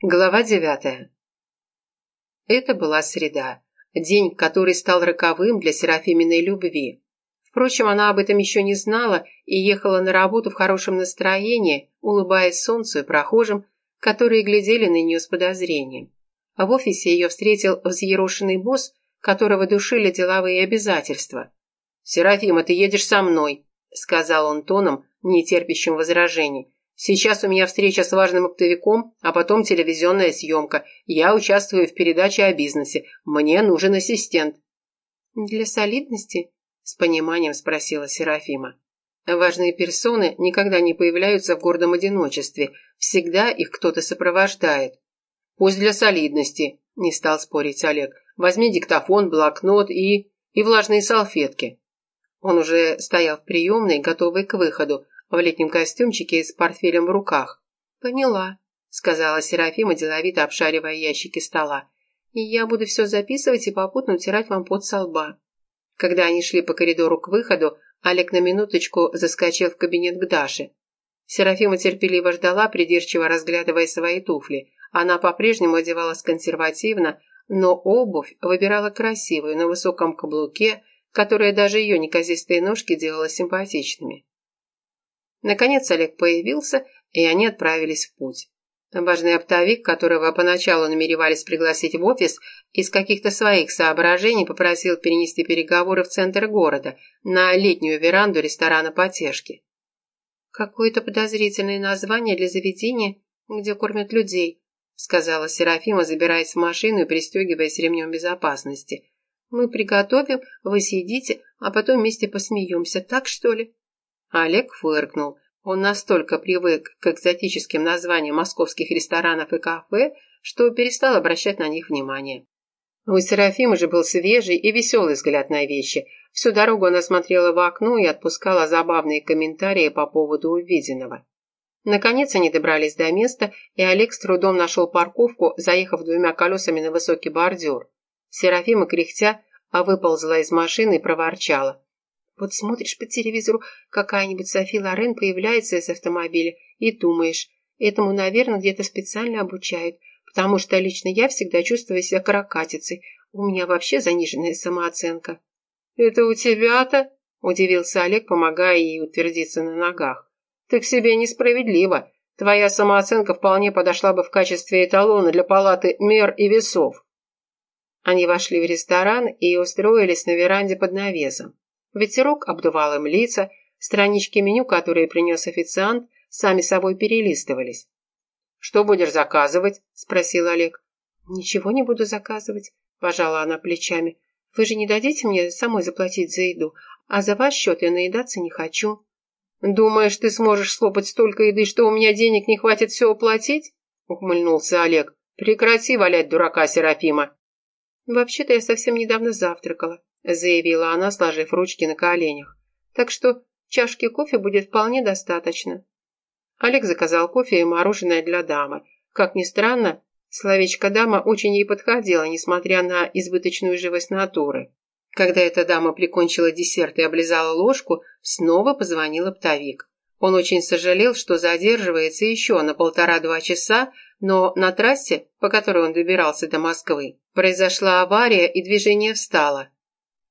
Глава девятая. Это была среда, день, который стал роковым для Серафиминой любви. Впрочем, она об этом еще не знала и ехала на работу в хорошем настроении, улыбаясь солнцу и прохожим, которые глядели на нее с подозрением. А в офисе ее встретил взъерошенный босс, которого душили деловые обязательства. «Серафима, ты едешь со мной», — сказал он тоном, не терпящим возражений. Сейчас у меня встреча с важным оптовиком, а потом телевизионная съемка. Я участвую в передаче о бизнесе. Мне нужен ассистент». «Для солидности?» – с пониманием спросила Серафима. Важные персоны никогда не появляются в гордом одиночестве. Всегда их кто-то сопровождает. «Пусть для солидности», – не стал спорить Олег. «Возьми диктофон, блокнот и... и влажные салфетки». Он уже стоял в приемной, готовый к выходу, в летнем костюмчике с портфелем в руках. «Поняла», — сказала Серафима, деловито обшаривая ящики стола. «И я буду все записывать и попутно утирать вам пот со лба». Когда они шли по коридору к выходу, Олег на минуточку заскочил в кабинет к Даше. Серафима терпеливо ждала, придирчиво разглядывая свои туфли. Она по-прежнему одевалась консервативно, но обувь выбирала красивую, на высоком каблуке, которая даже ее неказистые ножки делала симпатичными. Наконец Олег появился, и они отправились в путь. Важный оптовик, которого поначалу намеревались пригласить в офис, из каких-то своих соображений попросил перенести переговоры в центр города, на летнюю веранду ресторана «Потешки». «Какое-то подозрительное название для заведения, где кормят людей», сказала Серафима, забираясь в машину и пристегиваясь ремнем безопасности. «Мы приготовим, вы съедите, а потом вместе посмеемся, так что ли?» Олег фыркнул. Он настолько привык к экзотическим названиям московских ресторанов и кафе, что перестал обращать на них внимание. У Серафимы же был свежий и веселый взгляд на вещи. Всю дорогу она смотрела в окно и отпускала забавные комментарии по поводу увиденного. Наконец они добрались до места, и Олег с трудом нашел парковку, заехав двумя колесами на высокий бордюр. Серафима, кряхтя, выползла из машины и проворчала. Вот смотришь по телевизору, какая-нибудь Софи Лорен появляется из автомобиля, и думаешь, этому, наверное, где-то специально обучают, потому что лично я всегда чувствую себя каракатицей. У меня вообще заниженная самооценка. «Это у тебя-то?» – удивился Олег, помогая ей утвердиться на ногах. «Ты к себе несправедлива. Твоя самооценка вполне подошла бы в качестве эталона для палаты мер и весов». Они вошли в ресторан и устроились на веранде под навесом. Ветерок обдувал им лица, странички меню, которые принес официант, сами собой перелистывались. «Что будешь заказывать?» – спросил Олег. «Ничего не буду заказывать», – пожала она плечами. «Вы же не дадите мне самой заплатить за еду, а за ваш счет я наедаться не хочу». «Думаешь, ты сможешь слопать столько еды, что у меня денег не хватит все оплатить?» – ухмыльнулся Олег. «Прекрати валять дурака, Серафима!» «Вообще-то я совсем недавно завтракала заявила она, сложив ручки на коленях. Так что чашки кофе будет вполне достаточно. Олег заказал кофе и мороженое для дамы. Как ни странно, словечко «дама» очень ей подходило, несмотря на избыточную живость натуры. Когда эта дама прикончила десерт и облизала ложку, снова позвонил оптовик. Он очень сожалел, что задерживается еще на полтора-два часа, но на трассе, по которой он добирался до Москвы, произошла авария и движение встало.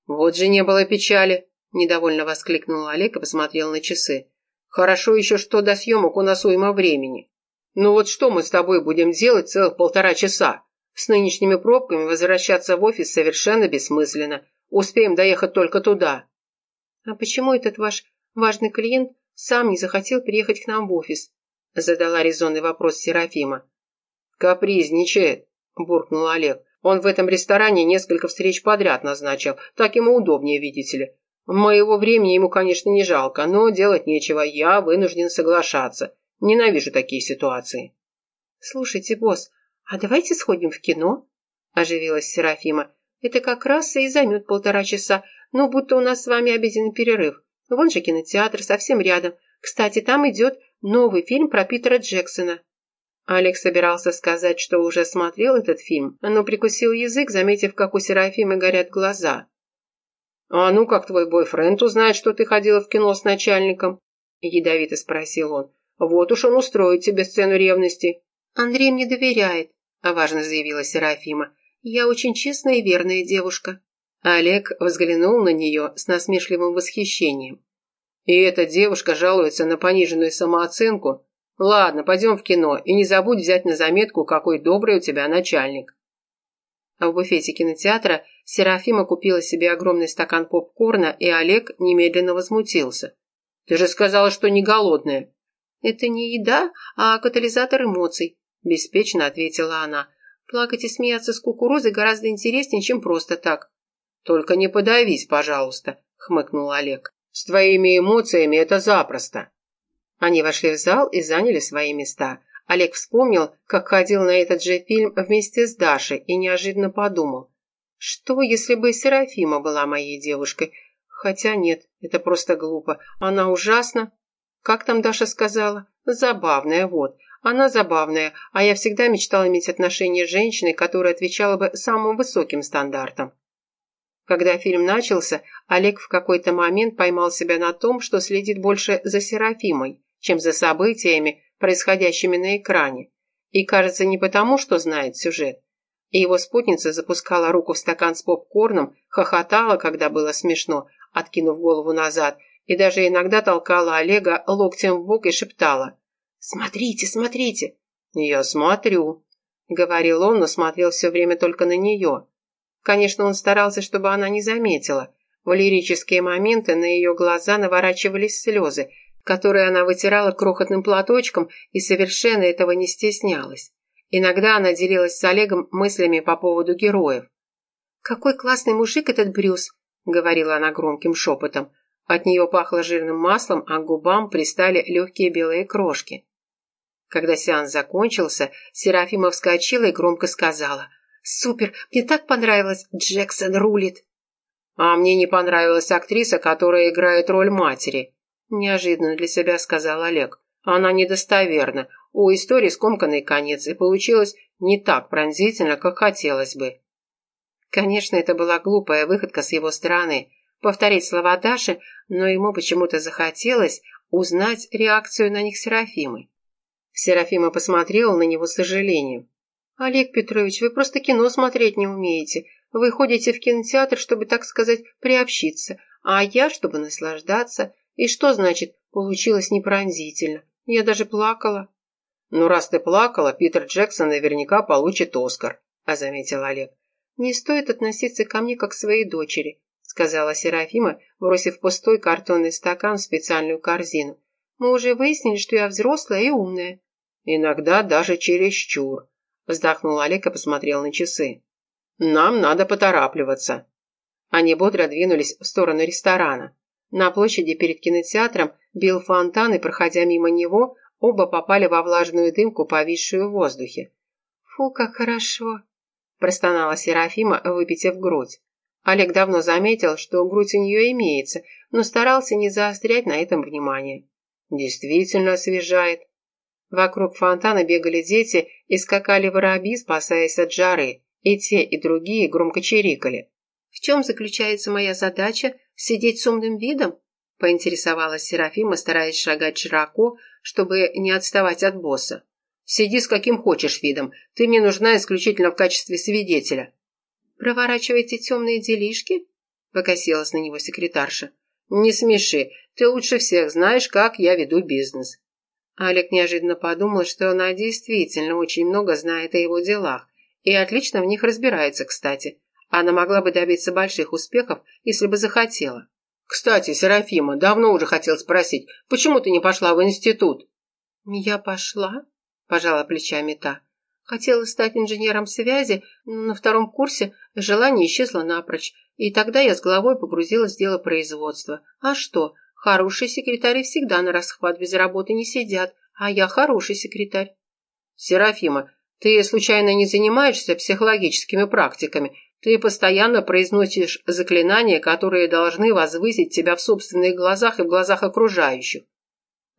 «Вот же не было печали!» – недовольно воскликнул Олег и посмотрел на часы. «Хорошо еще, что до съемок у нас уйма времени. Ну вот что мы с тобой будем делать целых полтора часа? С нынешними пробками возвращаться в офис совершенно бессмысленно. Успеем доехать только туда». «А почему этот ваш важный клиент сам не захотел приехать к нам в офис?» – задала резонный вопрос Серафима. «Капризничает», – буркнул Олег. Он в этом ресторане несколько встреч подряд назначил. Так ему удобнее, видите ли. Моего времени ему, конечно, не жалко, но делать нечего. Я вынужден соглашаться. Ненавижу такие ситуации. Слушайте, босс, а давайте сходим в кино? Оживилась Серафима. Это как раз и займет полтора часа. Ну, будто у нас с вами обеденный перерыв. Вон же кинотеатр, совсем рядом. Кстати, там идет новый фильм про Питера Джексона. Алекс собирался сказать, что уже смотрел этот фильм, но прикусил язык, заметив, как у Серафимы горят глаза. «А ну, как твой бойфренд узнает, что ты ходила в кино с начальником?» – ядовито спросил он. «Вот уж он устроит тебе сцену ревности». Андрей мне доверяет, важно заявила Серафима. Я очень честная и верная девушка. Олег взглянул на нее с насмешливым восхищением. И эта девушка жалуется на пониженную самооценку? Ладно, пойдем в кино, и не забудь взять на заметку, какой добрый у тебя начальник. А в буфете кинотеатра Серафима купила себе огромный стакан попкорна, и Олег немедленно возмутился. «Ты же сказала, что не голодная». «Это не еда, а катализатор эмоций», – беспечно ответила она. «Плакать и смеяться с кукурузой гораздо интереснее, чем просто так». «Только не подавись, пожалуйста», – хмыкнул Олег. «С твоими эмоциями это запросто». Они вошли в зал и заняли свои места. Олег вспомнил, как ходил на этот же фильм вместе с Дашей и неожиданно подумал. Что, если бы Серафима была моей девушкой? Хотя нет, это просто глупо. Она ужасна. Как там Даша сказала? Забавная, вот. Она забавная, а я всегда мечтала иметь отношения с женщиной, которая отвечала бы самым высоким стандартам. Когда фильм начался, Олег в какой-то момент поймал себя на том, что следит больше за Серафимой, чем за событиями, происходящими на экране. И кажется, не потому, что знает сюжет. И его спутница запускала руку в стакан с попкорном, хохотала, когда было смешно, откинув голову назад, и даже иногда толкала Олега локтем в бок и шептала «Смотрите, смотрите!» «Я смотрю», — говорил он, но смотрел все время только на нее. Конечно, он старался, чтобы она не заметила. В лирические моменты на ее глаза наворачивались слезы, которые она вытирала крохотным платочком и совершенно этого не стеснялась. Иногда она делилась с Олегом мыслями по поводу героев. «Какой классный мужик этот Брюс!» — говорила она громким шепотом. От нее пахло жирным маслом, а к губам пристали легкие белые крошки. Когда сеанс закончился, Серафима вскочила и громко сказала. «Супер! Мне так понравилось! Джексон рулит!» «А мне не понравилась актриса, которая играет роль матери», – неожиданно для себя сказал Олег. «Она недостоверна. У истории скомканный конец, и получилось не так пронзительно, как хотелось бы». Конечно, это была глупая выходка с его стороны – повторить слова Даши, но ему почему-то захотелось узнать реакцию на них Серафимы. Серафима посмотрела на него с сожалением. «Олег Петрович, вы просто кино смотреть не умеете. Вы ходите в кинотеатр, чтобы, так сказать, приобщиться, а я, чтобы наслаждаться. И что значит «получилось непронзительно»? Я даже плакала». «Ну, раз ты плакала, Питер Джексон наверняка получит Оскар», – заметил Олег. «Не стоит относиться ко мне как к своей дочери», – сказала Серафима, бросив пустой картонный стакан в специальную корзину. «Мы уже выяснили, что я взрослая и умная». «Иногда даже чересчур», Вздохнул Олег и посмотрел на часы. «Нам надо поторапливаться». Они бодро двинулись в сторону ресторана. На площади перед кинотеатром бил фонтан, и, проходя мимо него, оба попали во влажную дымку, повисшую в воздухе. «Фу, как хорошо!» – простонала Серафима, выпитив грудь. Олег давно заметил, что грудь у нее имеется, но старался не заострять на этом внимание. «Действительно освежает», Вокруг фонтана бегали дети и скакали воробьи, спасаясь от жары, и те, и другие громко чирикали. «В чем заключается моя задача? Сидеть с умным видом?» – поинтересовалась Серафима, стараясь шагать широко, чтобы не отставать от босса. «Сиди с каким хочешь видом. Ты мне нужна исключительно в качестве свидетеля». «Проворачиваете темные делишки?» – покосилась на него секретарша. «Не смеши. Ты лучше всех знаешь, как я веду бизнес. Олег неожиданно подумал, что она действительно очень много знает о его делах и отлично в них разбирается, кстати. Она могла бы добиться больших успехов, если бы захотела. «Кстати, Серафима, давно уже хотел спросить, почему ты не пошла в институт?» «Я пошла?» – пожала плечами та. Хотела стать инженером связи, но на втором курсе желание исчезло напрочь, и тогда я с головой погрузилась в дело производства. А что, Хорошие секретари всегда на расхват без работы не сидят, а я хороший секретарь. Серафима, ты случайно не занимаешься психологическими практиками? Ты постоянно произносишь заклинания, которые должны возвысить тебя в собственных глазах и в глазах окружающих.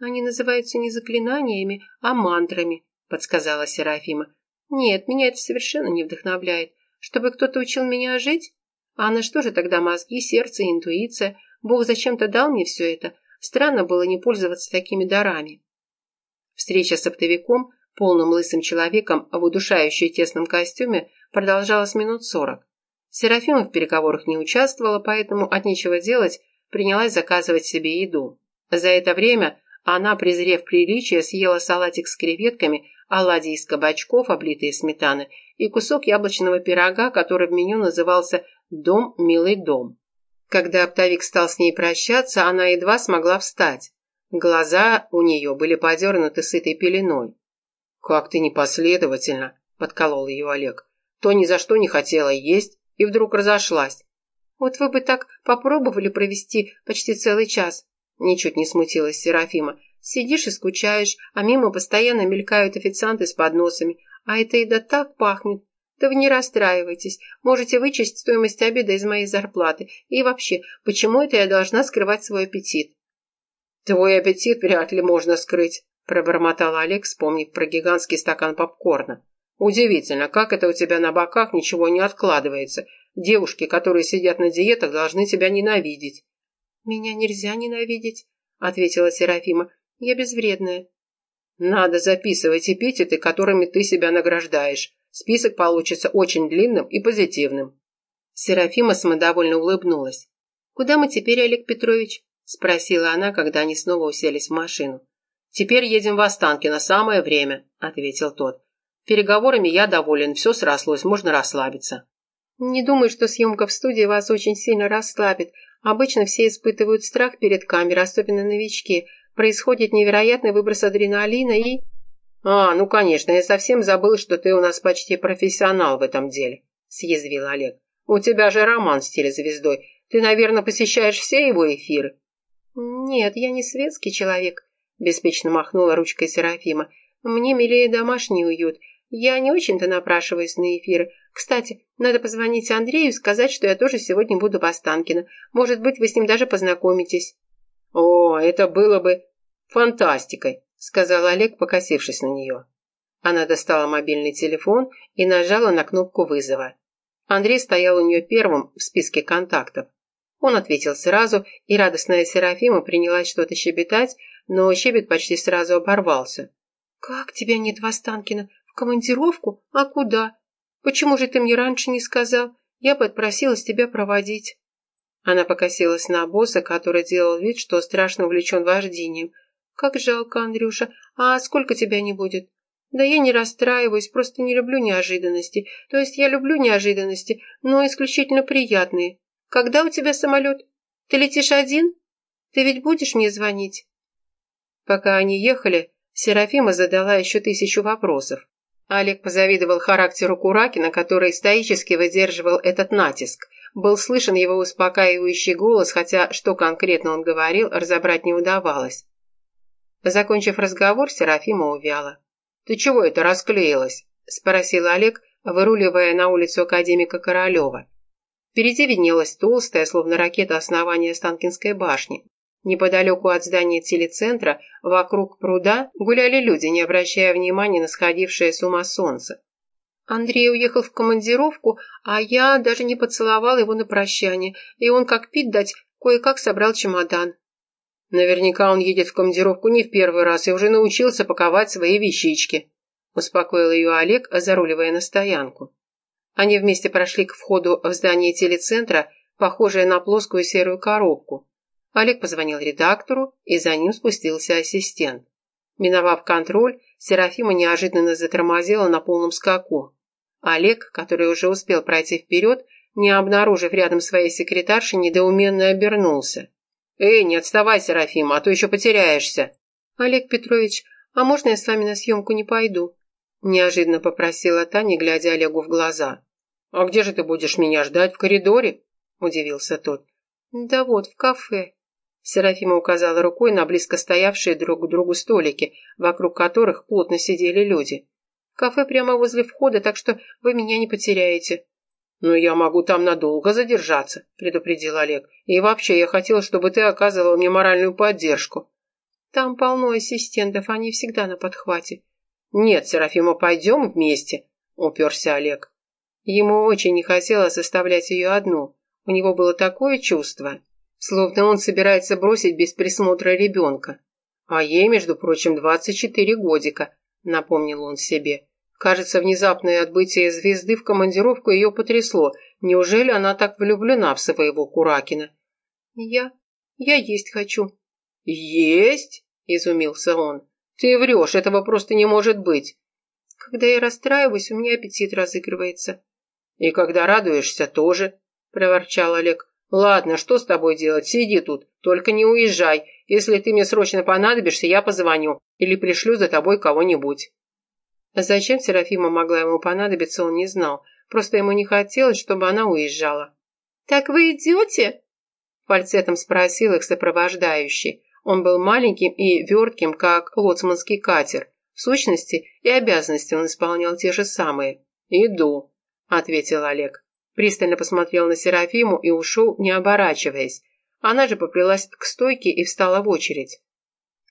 Они называются не заклинаниями, а мантрами, подсказала Серафима. Нет, меня это совершенно не вдохновляет. Чтобы кто-то учил меня жить? А на что же тогда мозги, сердце интуиция? Бог зачем-то дал мне все это. Странно было не пользоваться такими дарами. Встреча с оптовиком полным лысым человеком в удушающе тесном костюме, продолжалась минут сорок. Серафима в переговорах не участвовала, поэтому от нечего делать принялась заказывать себе еду. За это время она, презрев приличие, съела салатик с креветками, оладьи из кабачков, облитые сметаны, и кусок яблочного пирога, который в меню назывался «Дом, милый дом». Когда оптовик стал с ней прощаться, она едва смогла встать. Глаза у нее были подернуты сытой пеленой. «Как ты непоследовательно!» – подколол ее Олег. «То ни за что не хотела есть и вдруг разошлась. Вот вы бы так попробовали провести почти целый час. Ничуть не смутилась Серафима. Сидишь и скучаешь, а мимо постоянно мелькают официанты с подносами. А эта еда так пахнет. Да вы не расстраивайтесь. Можете вычесть стоимость обеда из моей зарплаты. И вообще, почему это я должна скрывать свой аппетит? Твой аппетит вряд ли можно скрыть, пробормотал Олег, вспомнив про гигантский стакан попкорна. Удивительно, как это у тебя на боках ничего не откладывается. Девушки, которые сидят на диетах, должны тебя ненавидеть. «Меня нельзя ненавидеть», — ответила Серафима. «Я безвредная». «Надо записывать эпитеты, которыми ты себя награждаешь. Список получится очень длинным и позитивным». Серафима самодовольно улыбнулась. «Куда мы теперь, Олег Петрович?» — спросила она, когда они снова уселись в машину. «Теперь едем в Останкино, самое время», — ответил тот. «Переговорами я доволен, все срослось, можно расслабиться». «Не думаю, что съемка в студии вас очень сильно расслабит. Обычно все испытывают страх перед камерой, особенно новички. Происходит невероятный выброс адреналина и...» «А, ну конечно, я совсем забыл, что ты у нас почти профессионал в этом деле», — съязвил Олег. «У тебя же роман с телезвездой. Ты, наверное, посещаешь все его эфиры?» «Нет, я не светский человек», — беспечно махнула ручкой Серафима. «Мне милее домашний уют. Я не очень-то напрашиваюсь на эфиры. Кстати, надо позвонить Андрею и сказать, что я тоже сегодня буду в Останкино. Может быть, вы с ним даже познакомитесь». «О, это было бы фантастикой», — сказал Олег, покосившись на нее. Она достала мобильный телефон и нажала на кнопку вызова. Андрей стоял у нее первым в списке контактов. Он ответил сразу, и радостная Серафима принялась что-то щебетать, но щебет почти сразу оборвался. «Как тебя нет в Останкино? Командировку? А куда? Почему же ты мне раньше не сказал? Я бы тебя проводить». Она покосилась на босса, который делал вид, что страшно увлечен вождением. «Как жалко, Андрюша. А сколько тебя не будет?» «Да я не расстраиваюсь, просто не люблю неожиданности. То есть я люблю неожиданности, но исключительно приятные. Когда у тебя самолет? Ты летишь один? Ты ведь будешь мне звонить?» Пока они ехали, Серафима задала еще тысячу вопросов. Олег позавидовал характеру Куракина, который стоически выдерживал этот натиск. Был слышен его успокаивающий голос, хотя что конкретно он говорил, разобрать не удавалось. Закончив разговор, Серафима увяла. «Ты чего это расклеилась?» – спросил Олег, выруливая на улицу академика Королева. Впереди виднелась толстая, словно ракета основания Станкинской башни. Неподалеку от здания телецентра, вокруг пруда, гуляли люди, не обращая внимания на сходившее с ума солнце. Андрей уехал в командировку, а я даже не поцеловал его на прощание, и он, как пить дать, кое-как собрал чемодан. Наверняка он едет в командировку не в первый раз и уже научился паковать свои вещички, успокоил ее Олег, заруливая на стоянку. Они вместе прошли к входу в здание телецентра, похожее на плоскую серую коробку. Олег позвонил редактору, и за ним спустился ассистент. Миновав контроль, Серафима неожиданно затормозила на полном скаку. Олег, который уже успел пройти вперед, не обнаружив рядом своей секретарши, недоуменно обернулся. «Эй, не отставай, Серафима, а то еще потеряешься!» «Олег Петрович, а можно я с вами на съемку не пойду?» Неожиданно попросила та, не глядя Олегу в глаза. «А где же ты будешь меня ждать? В коридоре?» Удивился тот. «Да вот, в кафе», Серафима указала рукой на близко стоявшие друг к другу столики, вокруг которых плотно сидели люди. «Кафе прямо возле входа, так что вы меня не потеряете». «Но я могу там надолго задержаться», — предупредил Олег. «И вообще, я хотел, чтобы ты оказывал мне моральную поддержку». «Там полно ассистентов, они всегда на подхвате». «Нет, Серафима, пойдем вместе», — уперся Олег. Ему очень не хотелось оставлять ее одну. У него было такое чувство, Словно он собирается бросить без присмотра ребенка. А ей, между прочим, 24 годика. напомнил он себе. Кажется, внезапное отбытие звезды в командировку ее потрясло. Неужели она так влюблена в своего Куракина? Я... я есть хочу. Есть? Изумился он. Ты врешь, этого просто не может быть. Когда я расстраиваюсь, у меня аппетит разыгрывается. И когда радуешься, тоже, проворчал Олег. Ладно, что с тобой делать? Сиди тут, только не уезжай. Если ты мне срочно понадобишься, я позвоню или пришлю за тобой кого-нибудь. Зачем Серафима могла ему понадобиться, он не знал. Просто ему не хотелось, чтобы она уезжала. «Так вы идете?» Фальцетом спросил их сопровождающий. Он был маленьким и вертким, как лоцманский катер. В сущности и обязанности он исполнял те же самые. «Иду», — ответил Олег. Пристально посмотрел на Серафиму и ушел, не оборачиваясь. Она же поплелась к стойке и встала в очередь.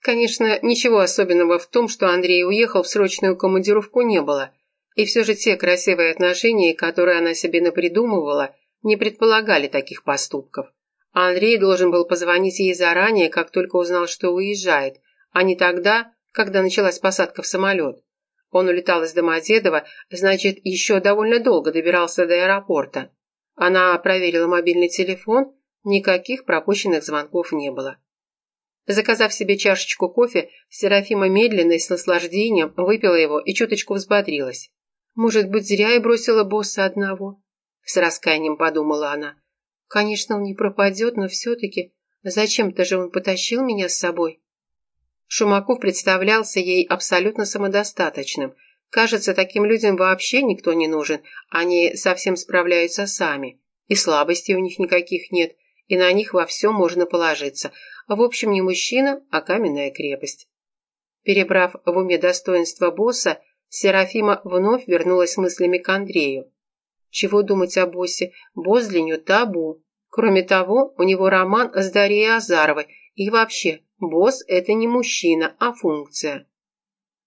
Конечно, ничего особенного в том, что Андрей уехал в срочную командировку не было. И все же те красивые отношения, которые она себе напридумывала, не предполагали таких поступков. Андрей должен был позвонить ей заранее, как только узнал, что уезжает, а не тогда, когда началась посадка в самолет. Он улетал из Домодедова, значит, еще довольно долго добирался до аэропорта. Она проверила мобильный телефон, никаких пропущенных звонков не было. Заказав себе чашечку кофе, Серафима медленно и с наслаждением выпила его и чуточку взбодрилась. «Может быть, зря я бросила босса одного?» С раскаянием подумала она. «Конечно, он не пропадет, но все-таки зачем-то же он потащил меня с собой?» Шумаков представлялся ей абсолютно самодостаточным. Кажется, таким людям вообще никто не нужен, они совсем справляются сами. И слабостей у них никаких нет, и на них во всем можно положиться. В общем, не мужчина, а каменная крепость. Перебрав в уме достоинства босса, Серафима вновь вернулась мыслями к Андрею. Чего думать о боссе? Босс для нее табу. Кроме того, у него роман с Дарьей Азаровой. И вообще, босс – это не мужчина, а функция.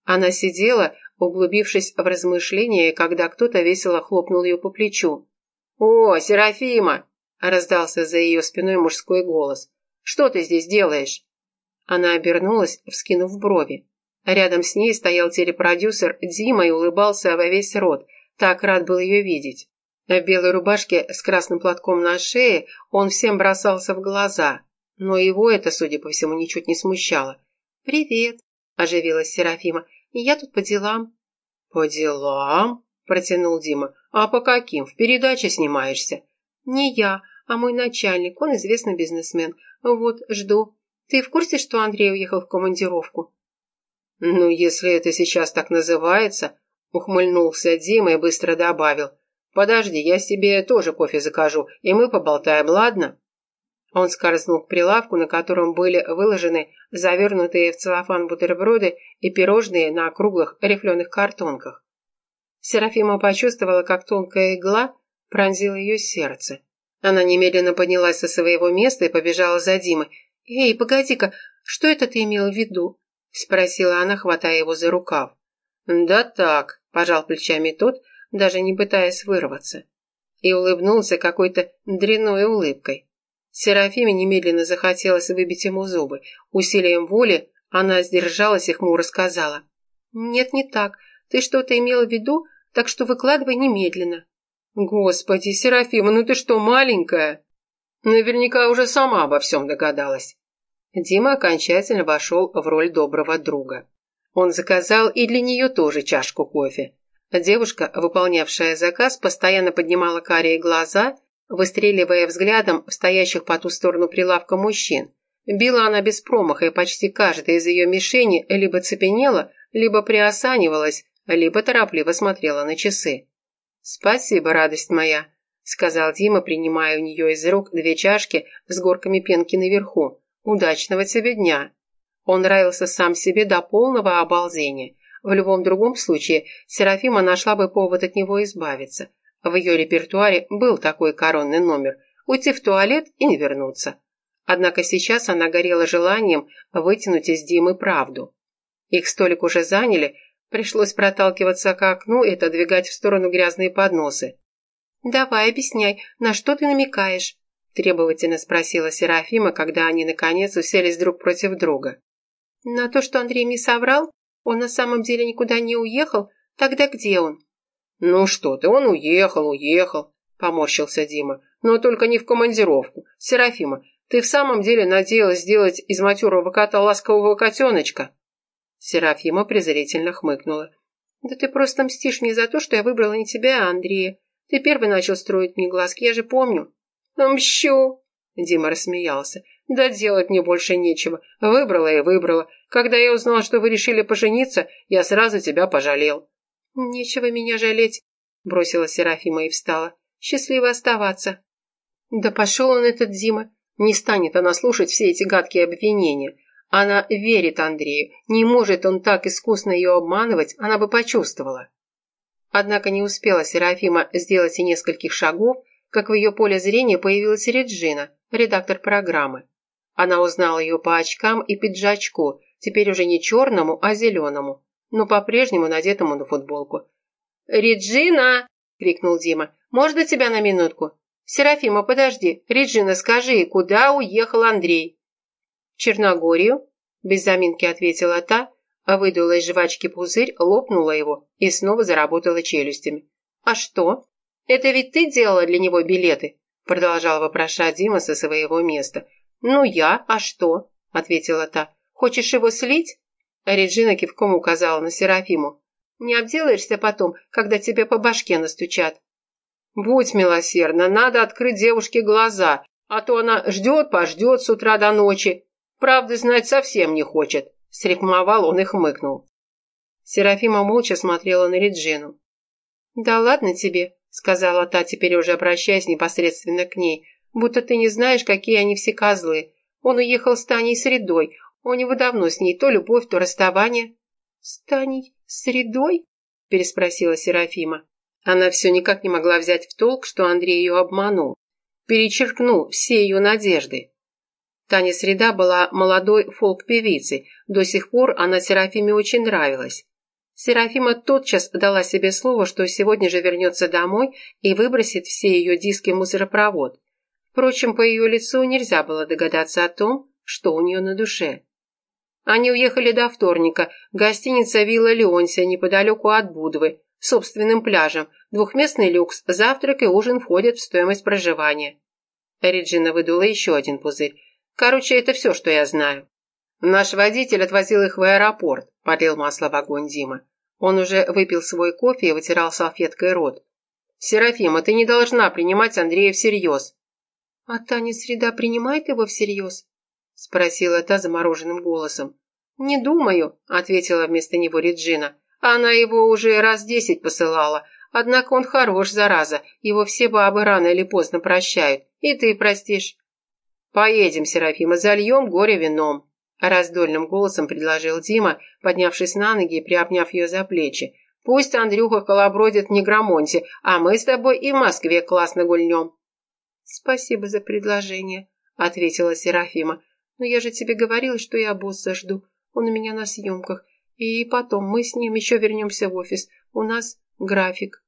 Она сидела, углубившись в размышления, когда кто-то весело хлопнул ее по плечу. «О, Серафима!» – раздался за ее спиной мужской голос. Что ты здесь делаешь?» Она обернулась, вскинув брови. Рядом с ней стоял телепродюсер Дима и улыбался во весь рот. Так рад был ее видеть. В белой рубашке с красным платком на шее он всем бросался в глаза. Но его это, судя по всему, ничуть не смущало. «Привет», – оживилась Серафима. «Я тут по делам». «По делам?» – протянул Дима. «А по каким? В передаче снимаешься?» «Не я, а мой начальник, он известный бизнесмен. Вот, жду. Ты в курсе, что Андрей уехал в командировку? Ну, если это сейчас так называется, ухмыльнулся Дима и быстро добавил. Подожди, я себе тоже кофе закажу, и мы поболтаем, ладно? Он скользнул к прилавку, на котором были выложены завернутые в целлофан бутерброды и пирожные на круглых рифленых картонках. Серафима почувствовала, как тонкая игла пронзила ее сердце. Она немедленно поднялась со своего места и побежала за Димой. «Эй, погоди-ка, что это ты имел в виду?» – спросила она, хватая его за рукав. «Да так», – пожал плечами тот, даже не пытаясь вырваться. И улыбнулся какой-то дрянной улыбкой. Серафиме немедленно захотелось выбить ему зубы. Усилием воли она сдержалась и хмуро сказала. «Нет, не так. Ты что-то имела в виду, так что выкладывай немедленно». «Господи, Серафима, ну ты что, маленькая?» Наверняка уже сама обо всем догадалась. Дима окончательно вошел в роль доброго друга. Он заказал и для нее тоже чашку кофе. Девушка, выполнявшая заказ, постоянно поднимала карие глаза, выстреливая взглядом в стоящих по ту сторону прилавка мужчин. Била она без промаха, и почти каждая из ее мишени либо цепенела, либо приосанивалась, либо торопливо смотрела на часы. «Спасибо, радость моя», — сказал Дима, принимая у нее из рук две чашки с горками пенки наверху. «Удачного тебе дня». Он нравился сам себе до полного обалдения. В любом другом случае Серафима нашла бы повод от него избавиться. В ее репертуаре был такой коронный номер – уйти в туалет и не вернуться. Однако сейчас она горела желанием вытянуть из Димы правду. Их столик уже заняли, Пришлось проталкиваться к окну и отодвигать в сторону грязные подносы. «Давай, объясняй, на что ты намекаешь?» требовательно спросила Серафима, когда они, наконец, уселись друг против друга. «На то, что Андрей мне соврал?» Он на самом деле никуда не уехал? Тогда где он?» «Ну что ты, он уехал, уехал», – поморщился Дима. «Но только не в командировку. Серафима, ты в самом деле надеялась сделать из матерого кота ласкового котеночка?» Серафима презрительно хмыкнула. «Да ты просто мстишь мне за то, что я выбрала не тебя, а Андрея. Ты первый начал строить мне глазки, я же помню». «Мщу!» Дима рассмеялся. «Да делать мне больше нечего. Выбрала и выбрала. Когда я узнал, что вы решили пожениться, я сразу тебя пожалел». «Нечего меня жалеть», — бросила Серафима и встала. «Счастливо оставаться». «Да пошел он этот Дима. Не станет она слушать все эти гадкие обвинения. Она верит Андрею. Не может он так искусно ее обманывать, она бы почувствовала». Однако не успела Серафима сделать и нескольких шагов, как в ее поле зрения появилась Реджина, редактор программы. Она узнала ее по очкам и пиджачку, теперь уже не черному, а зеленому, но по-прежнему надетому на футболку. «Реджина!» – крикнул Дима. «Можно тебя на минутку?» «Серафима, подожди. Реджина, скажи, куда уехал Андрей?» «В Черногорию», – без заминки ответила та, а выдула из жвачки пузырь, лопнула его и снова заработала челюстями. «А что?» «Это ведь ты делала для него билеты?» Продолжал вопрошать Дима со своего места. «Ну я, а что?» Ответила та. «Хочешь его слить?» Реджина кивком указала на Серафиму. «Не обделаешься потом, когда тебе по башке настучат». «Будь милосердна, надо открыть девушке глаза, а то она ждет-пождет с утра до ночи. Правды знать совсем не хочет», — срифмовал он и хмыкнул. Серафима молча смотрела на Реджину. «Да ладно тебе», сказала та, теперь уже обращаясь непосредственно к ней, будто ты не знаешь, какие они все козлы. Он уехал с Таней средой, у него давно с ней то любовь, то расставание. «С Таней средой?» – переспросила Серафима. Она все никак не могла взять в толк, что Андрей ее обманул. Перечеркнул все ее надежды. Таня Среда была молодой фолк-певицей, до сих пор она Серафиме очень нравилась. Серафима тотчас дала себе слово, что сегодня же вернется домой и выбросит все ее диски в мусоропровод. Впрочем, по ее лицу нельзя было догадаться о том, что у нее на душе. Они уехали до вторника. Гостиница «Вилла Леонсия» неподалеку от Будвы, собственным пляжем. Двухместный люкс, завтрак и ужин входят в стоимость проживания. Реджина выдула еще один пузырь. Короче, это все, что я знаю. Наш водитель отвозил их в аэропорт, подлил масло в огонь Дима. Он уже выпил свой кофе и вытирал салфеткой рот. «Серафима, ты не должна принимать Андрея всерьез». «А Таня Среда принимает его всерьез?» Спросила та замороженным голосом. «Не думаю», — ответила вместо него Реджина. «Она его уже раз десять посылала. Однако он хорош, зараза. Его все бабы рано или поздно прощают. И ты простишь». «Поедем, Серафима, зальем горе вином», Раздольным голосом предложил Дима, поднявшись на ноги и приобняв ее за плечи. «Пусть Андрюха колобродит в Негромонте, а мы с тобой и в Москве классно гульнем». «Спасибо за предложение», — ответила Серафима. «Но я же тебе говорила, что я босса жду. Он у меня на съемках. И потом мы с ним еще вернемся в офис. У нас график».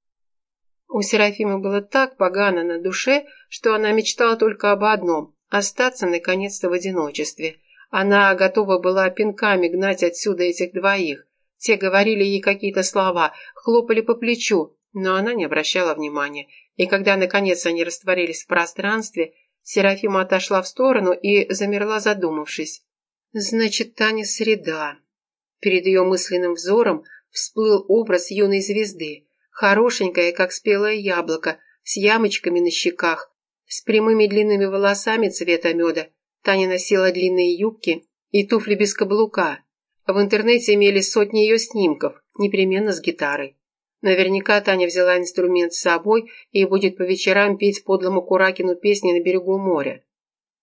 У Серафимы было так погано на душе, что она мечтала только об одном – остаться наконец-то в одиночестве – она готова была пинками гнать отсюда этих двоих. Те говорили ей какие-то слова, хлопали по плечу, но она не обращала внимания. И когда, наконец, они растворились в пространстве, Серафима отошла в сторону и замерла, задумавшись. «Значит, Таня среда». Перед ее мысленным взором всплыл образ юной звезды, хорошенькая, как спелое яблоко, с ямочками на щеках, с прямыми длинными волосами цвета меда, Таня носила длинные юбки и туфли без каблука. В интернете имели сотни ее снимков, непременно с гитарой. Наверняка Таня взяла инструмент с собой и будет по вечерам петь подлому Куракину песни на берегу моря.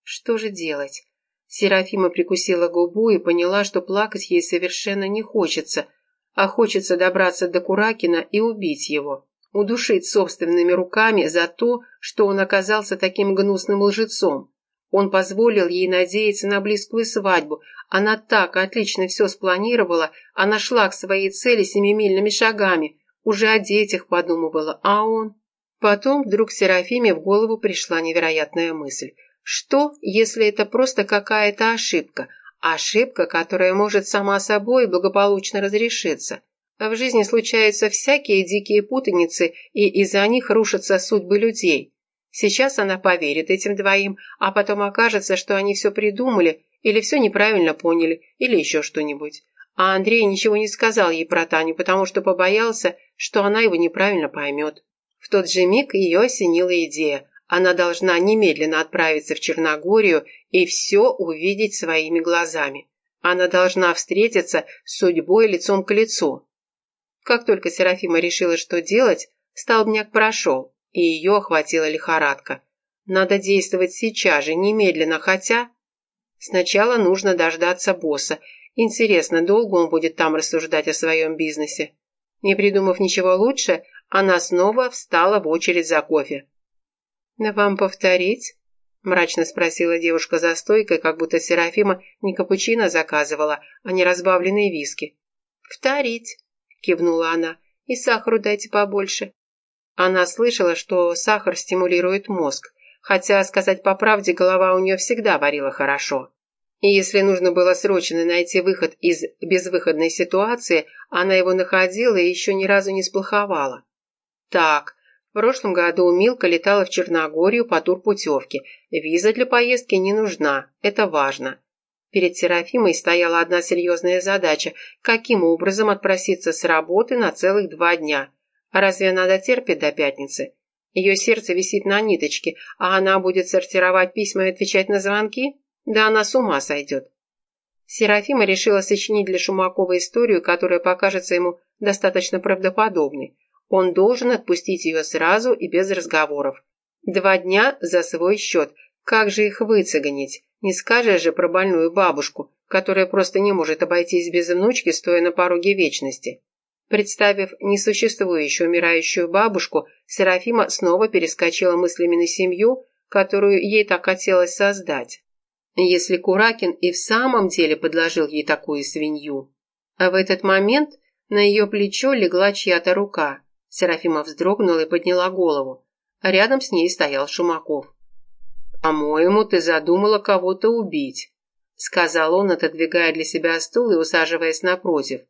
Что же делать? Серафима прикусила губу и поняла, что плакать ей совершенно не хочется, а хочется добраться до Куракина и убить его, удушить собственными руками за то, что он оказался таким гнусным лжецом. Он позволил ей надеяться на близкую свадьбу. Она так отлично все спланировала, она шла к своей цели семимильными шагами. Уже о детях подумывала, а он... Потом вдруг Серафиме в голову пришла невероятная мысль. Что, если это просто какая-то ошибка? Ошибка, которая может сама собой благополучно разрешиться. В жизни случаются всякие дикие путаницы, и из-за них рушатся судьбы людей. Сейчас она поверит этим двоим, а потом окажется, что они все придумали, или все неправильно поняли, или еще что-нибудь. А Андрей ничего не сказал ей про Таню, потому что побоялся, что она его неправильно поймет. В тот же миг ее осенила идея. Она должна немедленно отправиться в Черногорию и все увидеть своими глазами. Она должна встретиться с судьбой лицом к лицу. Как только Серафима решила, что делать, столбняк прошел, и ее охватила лихорадка. Надо действовать сейчас же, немедленно, хотя... Сначала нужно дождаться босса. Интересно, долго он будет там рассуждать о своем бизнесе? Не придумав ничего лучше, она снова встала в очередь за кофе. «Вам повторить?» – мрачно спросила девушка за стойкой, как будто Серафима не капучино заказывала, а не разбавленные виски. «Повторить», – кивнула она, – «и сахару дайте побольше». Она слышала, что сахар стимулирует мозг, хотя, сказать по правде, голова у нее всегда варила хорошо. И если нужно было срочно найти выход из безвыходной ситуации, она его находила и еще ни разу не сплоховала. Так, в прошлом году Милка летала в Черногорию по турпутевке. Виза для поездки не нужна, это важно. Перед Серафимой стояла одна серьезная задача – каким образом отпроситься с работы на целых два дня. А разве она дотерпит до пятницы? Ее сердце висит на ниточке, а она будет сортировать письма и отвечать на звонки? Да она с ума сойдет. Серафима решила сочинить для Шумакова историю, которая покажется ему достаточно правдоподобной. Он должен отпустить ее сразу и без разговоров. Два дня за свой счет. Как же их выцегонить? Не скажешь же про больную бабушку, которая просто не может обойтись без внучки, стоя на пороге вечности. Представив несуществующую умирающую бабушку, Серафима снова перескочила мыслями на семью, которую ей так хотелось создать. Если Куракин и в самом деле подложил ей такую свинью. А в этот момент на ее плечо легла чья-то рука. Серафима вздрогнула и подняла голову. Рядом с ней стоял Шумаков. «По-моему, ты задумала кого-то убить», — сказал он, отодвигая для себя стул и усаживаясь напротив.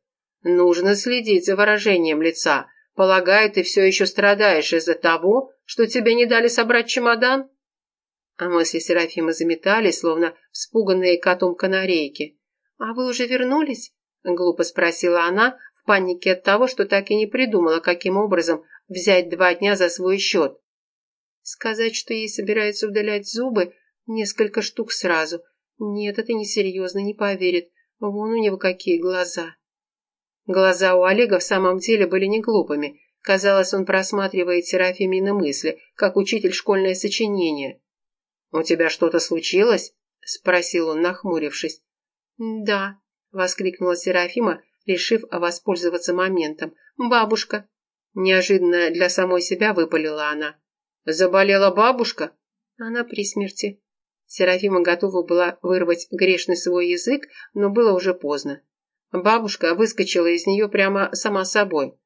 «Нужно следить за выражением лица. Полагаю, ты все еще страдаешь из-за того, что тебе не дали собрать чемодан?» А мысли Серафимы заметались, словно вспуганные котом канарейки. «А вы уже вернулись?» — глупо спросила она, в панике от того, что так и не придумала, каким образом взять два дня за свой счет. Сказать, что ей собираются удалять зубы, несколько штук сразу. Нет, это несерьезно, не поверит. Вон у него какие глаза. Глаза у Олега в самом деле были не глупыми. Казалось, он просматривает Серафимины мысли, как учитель школьное сочинение. «У тебя что-то случилось?» – спросил он, нахмурившись. «Да», – воскликнула Серафима, решив воспользоваться моментом. «Бабушка!» Неожиданно для самой себя выпалила она. «Заболела бабушка?» Она при смерти. Серафима готова была вырвать грешный свой язык, но было уже поздно. Бабушка выскочила из нее прямо сама собой.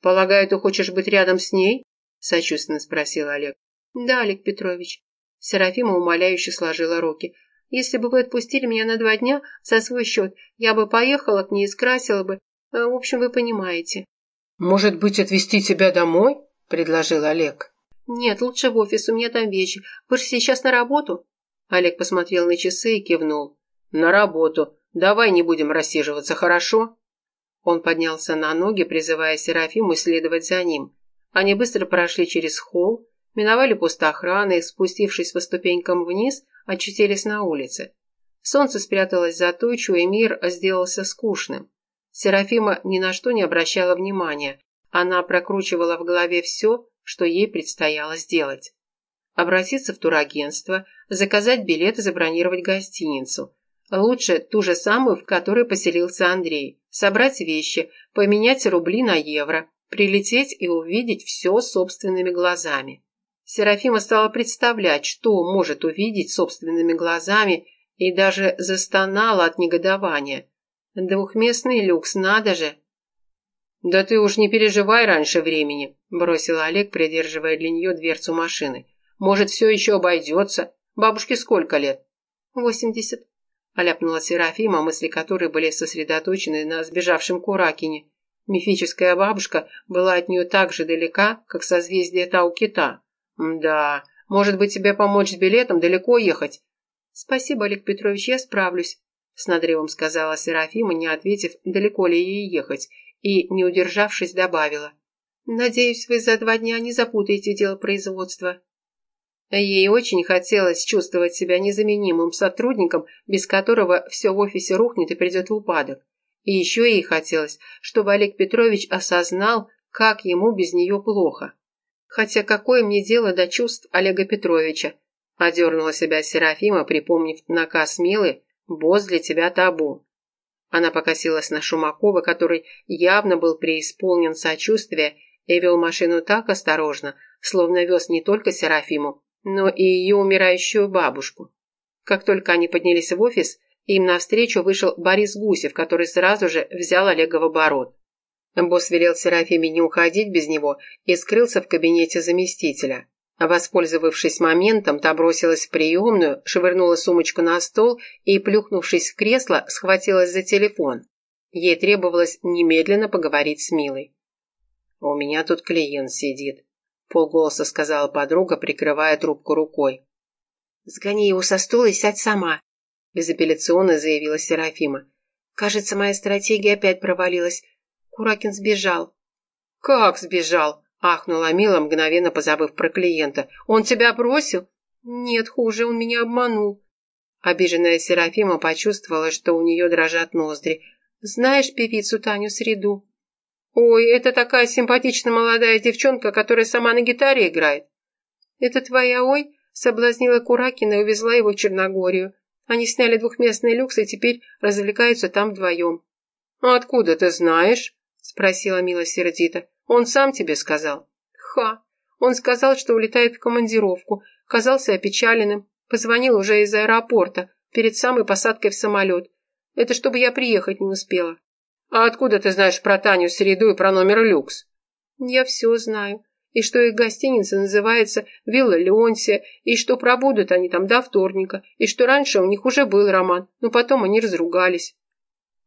«Полагаю, ты хочешь быть рядом с ней?» – сочувственно спросил Олег. «Да, Олег Петрович». Серафима умоляюще сложила руки. Если бы вы отпустили меня на два дня за свой счет, я бы поехала к ней и скрасила бы. Э, в общем, вы понимаете». «Может быть, отвезти тебя домой?» – предложил Олег. «Нет, лучше в офис, у меня там вещи. Вы же сейчас на работу?» Олег посмотрел на часы и кивнул. «На работу. Давай не будем рассиживаться, хорошо?» Он поднялся на ноги, призывая Серафиму следовать за ним. Они быстро прошли через холл, миновали пост охраны и, спустившись по ступенькам вниз, очутились на улице. Солнце спряталось за тучу, и мир сделался скучным. Серафима ни на что не обращала внимания. Она прокручивала в голове все, что ей предстояло сделать. Обратиться в турагентство, заказать билет и забронировать гостиницу. Лучше ту же самую, в которой поселился Андрей. Собрать вещи, поменять рубли на евро, прилететь и увидеть все собственными глазами. Серафима стала представлять, что может увидеть собственными глазами, и даже застонала от негодования. Двухместный люкс, надо же! «Да ты уж не переживай раньше времени», – бросил Олег, придерживая для нее дверцу машины. «Может, все еще обойдется? Бабушке сколько лет?» «Восемьдесят». Оляпнула Серафима, мысли которой были сосредоточены на сбежавшем Куракине. Мифическая бабушка была от нее так же далека, как созвездие Тау-Кита. «Да, может быть, тебе помочь с билетом далеко ехать?» «Спасибо, Олег Петрович, я справлюсь», — с надрывом сказала Серафима, не ответив, далеко ли ей ехать, и, не удержавшись, добавила. «Надеюсь, вы за два дня не запутаете дело производства». Ей очень хотелось чувствовать себя незаменимым сотрудником, без которого все в офисе рухнет и придет в упадок. И еще ей хотелось, чтобы Олег Петрович осознал, как ему без нее плохо. Хотя какое мне дело до чувств Олега Петровича? Одернула себя Серафима, припомнив наказ Милы «Босс для тебя табу». Она покосилась на Шумакова, который явно был преисполнен сочувствия и вел машину так осторожно, словно вез не только Серафиму, но и ее умирающую бабушку. Как только они поднялись в офис, им навстречу вышел Борис Гусев, который сразу же взял Олега в оборот. Босс велел Серафиме не уходить без него и скрылся в кабинете заместителя. Воспользовавшись моментом, та бросилась в приемную, швырнула сумочку на стол и, плюхнувшись в кресло, схватилась за телефон. Ей требовалось немедленно поговорить с Милой. «У меня тут клиент сидит», полголоса сказала подруга, прикрывая трубку рукой. «Сгони его со стула и сядь сама», – безапелляционно заявила Серафима. «Кажется, моя стратегия опять провалилась. Куракин сбежал». «Как сбежал?» – ахнула Мила, мгновенно позабыв про клиента. «Он тебя бросил?» «Нет, хуже, он меня обманул». Обиженная Серафима почувствовала, что у нее дрожат ноздри. «Знаешь певицу Таню Среду?» «Ой, это такая симпатичная молодая девчонка, которая сама на гитаре играет». «Это твоя ой?» Соблазнила Куракина и увезла его в Черногорию. Они сняли двухместный люкс и теперь развлекаются там вдвоем. «А откуда ты знаешь?» Спросила Мила сердито. «Он сам тебе сказал?» «Ха! Он сказал, что улетает в командировку. Казался опечаленным. Позвонил уже из аэропорта, перед самой посадкой в самолет. Это чтобы я приехать не успела. «А откуда ты знаешь про Таню Среду и про номер люкс?» «Я все знаю. И что их гостиница называется «Вилла Леонсия», и что пробудут они там до вторника, и что раньше у них уже был роман, но потом они разругались».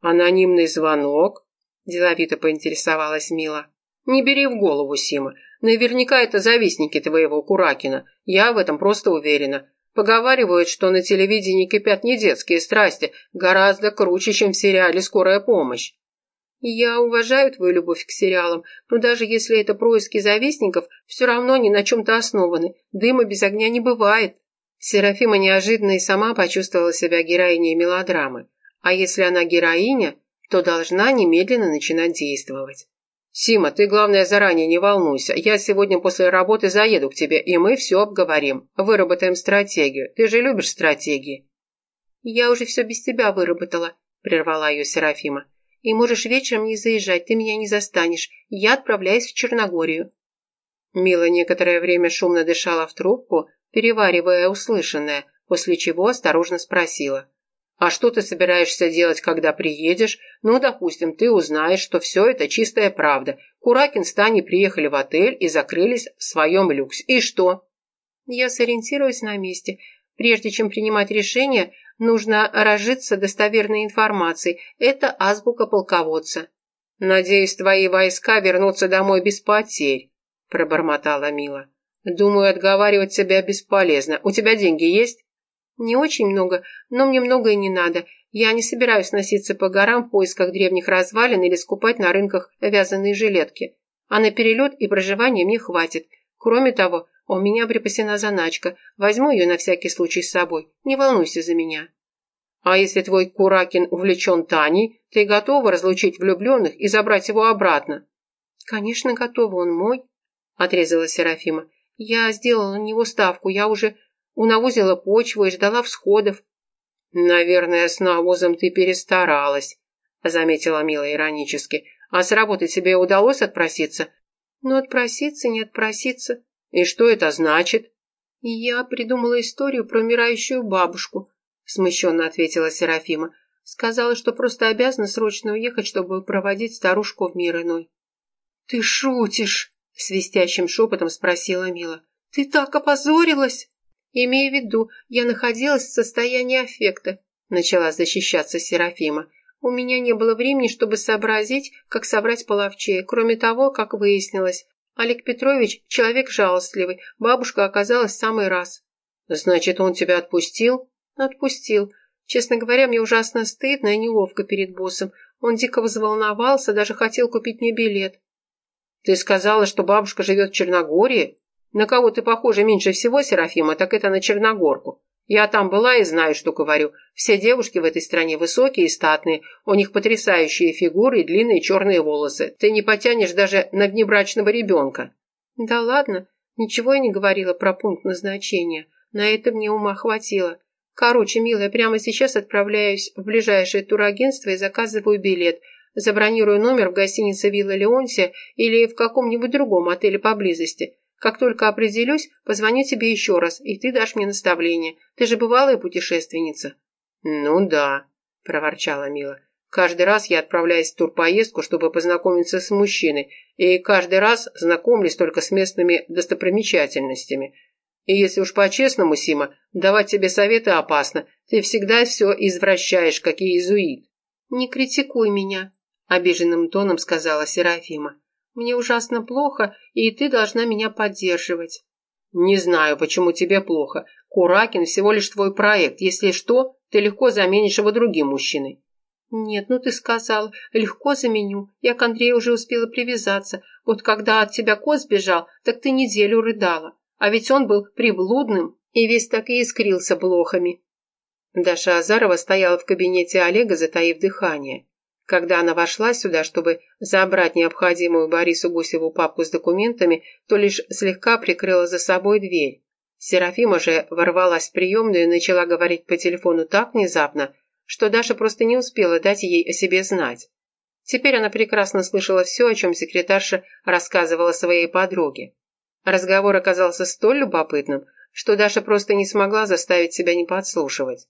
«Анонимный звонок?» – деловито поинтересовалась Мила. «Не бери в голову, Сима. Наверняка это завистники твоего Куракина. Я в этом просто уверена. Поговаривают, что на телевидении кипят не детские страсти, гораздо круче, чем в сериале «Скорая помощь». Я уважаю твою любовь к сериалам, но даже если это происки завистников, все равно они на чем-то основаны. Дыма без огня не бывает. Серафима неожиданно и сама почувствовала себя героиней мелодрамы. А если она героиня, то должна немедленно начинать действовать. «Сима, ты, главное, заранее не волнуйся. Я сегодня после работы заеду к тебе, и мы все обговорим. Выработаем стратегию. Ты же любишь стратегии». «Я уже все без тебя выработала», – прервала ее Серафима. И можешь вечером не заезжать, ты меня не застанешь. Я отправляюсь в Черногорию». Мила некоторое время шумно дышала в трубку, переваривая услышанное, после чего осторожно спросила. «А что ты собираешься делать, когда приедешь? Ну, допустим, ты узнаешь, что все это чистая правда. Куракин с Таней приехали в отель и закрылись в своем люксе. И что?» «Я сориентируюсь на месте. Прежде чем принимать решение, нужно разжиться достоверной информацией. Это азбука полководца. «Надеюсь, твои войска вернутся домой без потерь», – пробормотала Мила. «Думаю, отговаривать себя бесполезно. У тебя деньги есть?» «Не очень много, но мне много и не надо. Я не собираюсь носиться по горам в поисках древних развалин или скупать на рынках вязаные жилетки. А на перелет и проживание мне хватит. Кроме того, у меня припасена заначка. Возьму ее на всякий случай с собой. Не волнуйся за меня. А если твой Куракин увлечен Таней, ты готова разлучить влюбленных и забрать его обратно? Конечно, готова, он мой, отрезала Серафима. Я сделала на него ставку, я уже унавозила почву и ждала всходов. Наверное, с навозом ты перестаралась, заметила Мила иронически. А с работы тебе удалось отпроситься? Ну, отпроситься, не отпроситься. «И что это значит?» «Я придумала историю про умирающую бабушку», смущенно ответила Серафима. «Сказала, что просто обязана срочно уехать, чтобы проводить старушку в мир иной». «Ты шутишь?» свистящим шепотом спросила Мила. «Ты так опозорилась!» «Имею в виду, я находилась в состоянии аффекта. начала защищаться Серафима. У меня не было времени, чтобы сообразить, как соврать половчее. Кроме того, как выяснилось, Олег Петрович – человек жалостливый, бабушка оказалась в самый раз. Значит, он тебя отпустил? Отпустил. Честно говоря, мне ужасно стыдно и неловко перед боссом. Он дико взволновался, даже хотел купить мне билет. Ты сказала, что бабушка живет в Черногории? На кого ты похожа меньше всего, Серафима, так это на Черногорку. Я там была и знаю, что говорю. Все девушки в этой стране высокие и статные, у них потрясающие фигуры и длинные черные волосы. Ты не потянешь даже на внебрачного ребенка. Да ладно, ничего я не говорила про пункт назначения. На это мне ума хватило. Короче, милая, прямо сейчас отправляюсь в ближайшее турагентство и заказываю билет. Забронирую номер в гостинице «Вилла Леонсия» или в каком-нибудь другом отеле поблизости. Как только определюсь, позвоню тебе еще раз, и ты дашь мне наставление. Ты же бывалая путешественница». «Ну да», – проворчала Мила. «Каждый раз я отправляюсь в турпоездку, чтобы познакомиться с мужчиной, и каждый раз знакомлюсь только с местными достопримечательностями. И если уж по-честному, Сима, давать тебе советы опасно. Ты всегда все извращаешь, как иезуит». «Не критикуй меня», – обиженным тоном сказала Серафима. Мне ужасно плохо, и ты должна меня поддерживать». «Не знаю, почему тебе плохо. Куракин всего лишь твой проект. Если что, ты легко заменишь его другим мужчиной». «Нет, ну ты сказал, легко заменю. Я к Андрею уже успела привязаться. Вот когда от тебя кот сбежал, так ты неделю рыдала. А ведь он был приблудным и весь так и искрился блохами». Даша Азарова стояла в кабинете Олега, затаив дыхание. Когда она вошла сюда, чтобы забрать необходимую Борису Гусеву папку с документами, то лишь слегка прикрыла за собой дверь. Серафима же ворвалась в приемную и начала говорить по телефону так внезапно, что Даша просто не успела дать ей о себе знать. Теперь она прекрасно слышала все, о чем секретарша рассказывала своей подруге. Разговор оказался столь любопытным, что Даша просто не смогла заставить себя не подслушивать.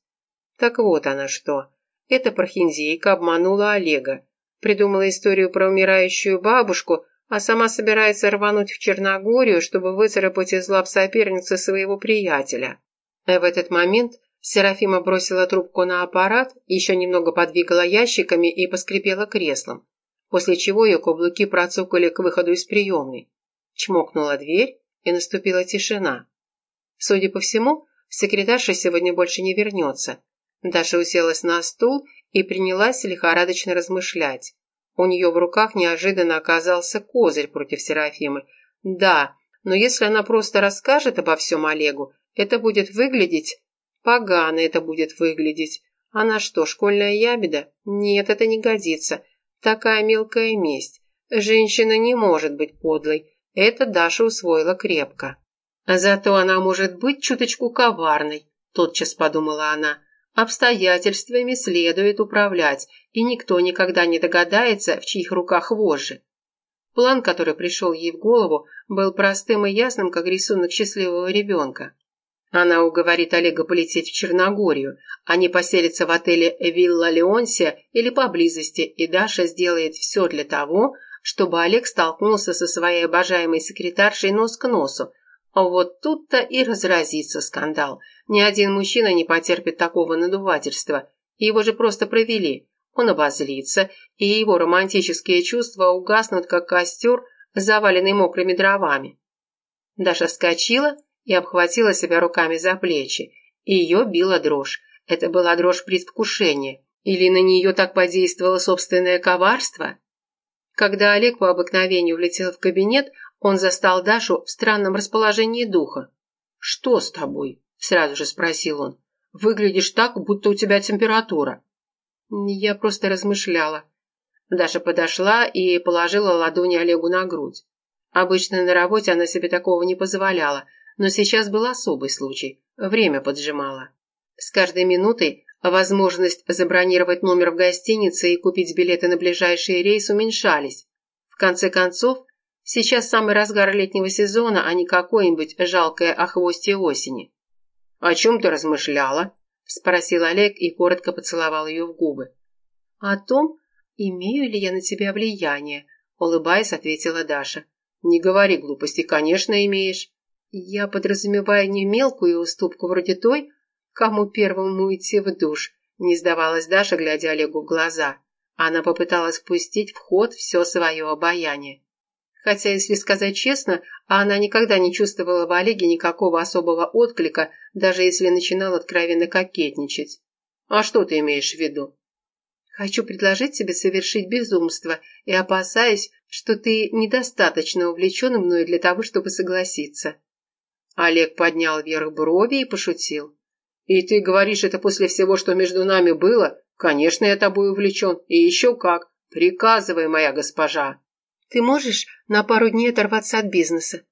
Так вот она что. Эта прохиндейка обманула Олега, придумала историю про умирающую бабушку, а сама собирается рвануть в Черногорию, чтобы выцарапать из лап соперницы своего приятеля. В этот момент Серафима бросила трубку на аппарат, еще немного подвигала ящиками и поскрипела креслом, после чего ее каблуки процокали к выходу из приемной. Чмокнула дверь, и наступила тишина. Судя по всему, секретарша сегодня больше не вернется. Даша уселась на стул и принялась лихорадочно размышлять. У нее в руках неожиданно оказался козырь против Серафимы. Да, но если она просто расскажет обо всем Олегу, это будет выглядеть... Погано это будет выглядеть. Она что, школьная ябеда? Нет, это не годится. Такая мелкая месть. Женщина не может быть подлой. Это Даша усвоила крепко. Зато она может быть чуточку коварной, тотчас подумала она. Обстоятельствами следует управлять, и никто никогда не догадается, в чьих руках вожжи. План, который пришел ей в голову, был простым и ясным, как рисунок счастливого ребенка. Она уговорит Олега полететь в Черногорию, они поселятся в отеле «Вилла Леонсия» или поблизости, и Даша сделает все для того, чтобы Олег столкнулся со своей обожаемой секретаршей нос к носу, а вот тут-то и разразится скандал. Ни один мужчина не потерпит такого надувательства. Его же просто провели. Он обозлится, и его романтические чувства угаснут, как костер, заваленный мокрыми дровами. Даша вскочила и обхватила себя руками за плечи. Ее била дрожь. Это была дрожь предвкушения. Или на нее так подействовало собственное коварство? Когда Олег по обыкновению влетел в кабинет, он застал Дашу в странном расположении духа. «Что с тобой?» – сразу же спросил он. «Выглядишь так, будто у тебя температура». «Я просто размышляла». Даша подошла и положила ладони Олегу на грудь. Обычно на работе она себе такого не позволяла, но сейчас был особый случай. Время поджимало. С каждой минутой возможность забронировать номер в гостинице и купить билеты на ближайший рейс уменьшались. В конце концов, Сейчас самый разгар летнего сезона, а не какое-нибудь жалкое охвостье осени. «О чем ты размышляла?» – спросил Олег и коротко поцеловал ее в губы. «О том, имею ли я на тебя влияние», – улыбаясь, ответила Даша. «Не говори глупости, конечно, имеешь». «Я подразумеваю не мелкую уступку вроде той, кому первому идти в душ. Не сдавалась Даша, глядя Олегу в глаза. Она попыталась впустить в ход все свое обаяние. Хотя, если сказать честно, она никогда не чувствовала в Олеге никакого особого отклика, даже если начинал откровенно кокетничать. «А что ты имеешь в виду?» «Хочу предложить тебе совершить безумство и опасаюсь, что ты недостаточно увлечен мной для того, чтобы согласиться». Олег поднял вверх брови и пошутил. «И ты говоришь это после всего, что между нами было? Конечно, я тобой увлечен. И еще как. Приказывай, моя госпожа». «Ты можешь на пару дней оторваться от бизнеса?»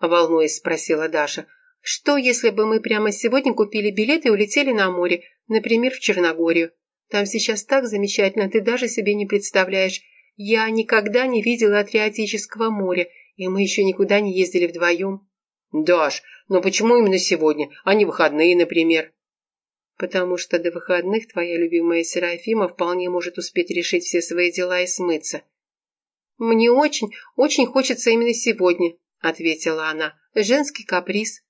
Волнуясь, спросила Даша. «Что, если бы мы прямо сегодня купили билет и улетели на море, например, в Черногорию? Там сейчас так замечательно, ты даже себе не представляешь. Я никогда не видела Адриатического моря, и мы еще никуда не ездили вдвоем». «Даш, но почему именно сегодня, а не выходные, например?» «Потому что до выходных твоя любимая Серафима вполне может успеть решить все свои дела и смыться». «Мне очень, очень хочется именно сегодня», — ответила она. «Женский каприз».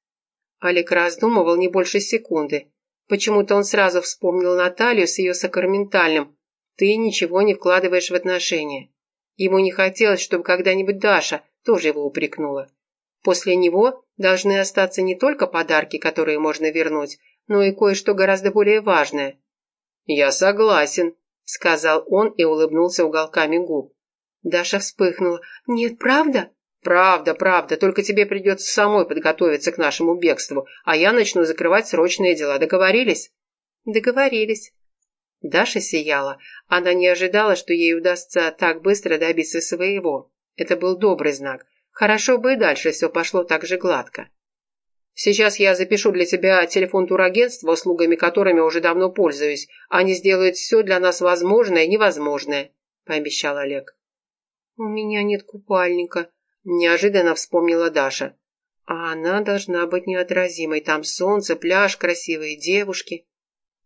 Олег раздумывал не больше секунды. Почему-то он сразу вспомнил Наталью с ее сакраментальным. «Ты ничего не вкладываешь в отношения». Ему не хотелось, чтобы когда-нибудь Даша тоже его упрекнула. После него должны остаться не только подарки, которые можно вернуть, но и кое-что гораздо более важное. «Я согласен», — сказал он и улыбнулся уголками губ. Даша вспыхнула. «Нет, правда?» «Правда, правда, только тебе придется самой подготовиться к нашему бегству, а я начну закрывать срочные дела. Договорились?» «Договорились». Даша сияла. Она не ожидала, что ей удастся так быстро добиться своего. Это был добрый знак. Хорошо бы и дальше все пошло так же гладко. Сейчас я запишу для тебя телефон турагентства, услугами которыми уже давно пользуюсь. Они сделают все для нас возможное и невозможное», – пообещал Олег. «У меня нет купальника», – неожиданно вспомнила Даша. «А она должна быть неотразимой. Там солнце, пляж, красивые девушки».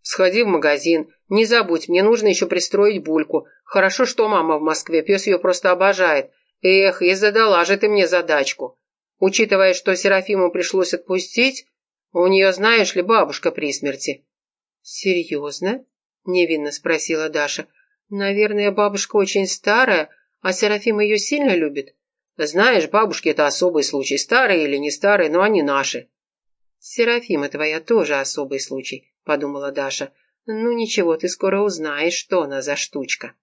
«Сходи в магазин. Не забудь, мне нужно еще пристроить бульку. Хорошо, что мама в Москве, пес ее просто обожает. Эх, и задала же ты мне задачку. Учитывая, что Серафиму пришлось отпустить, у нее, знаешь ли, бабушка при смерти». «Серьезно?» – невинно спросила Даша. «Наверное, бабушка очень старая, а Серафим ее сильно любит? Знаешь, бабушки это особый случай, старые или не старые, но они наши. Серафима твоя тоже особый случай, подумала Даша. Ну ничего, ты скоро узнаешь, что она за штучка.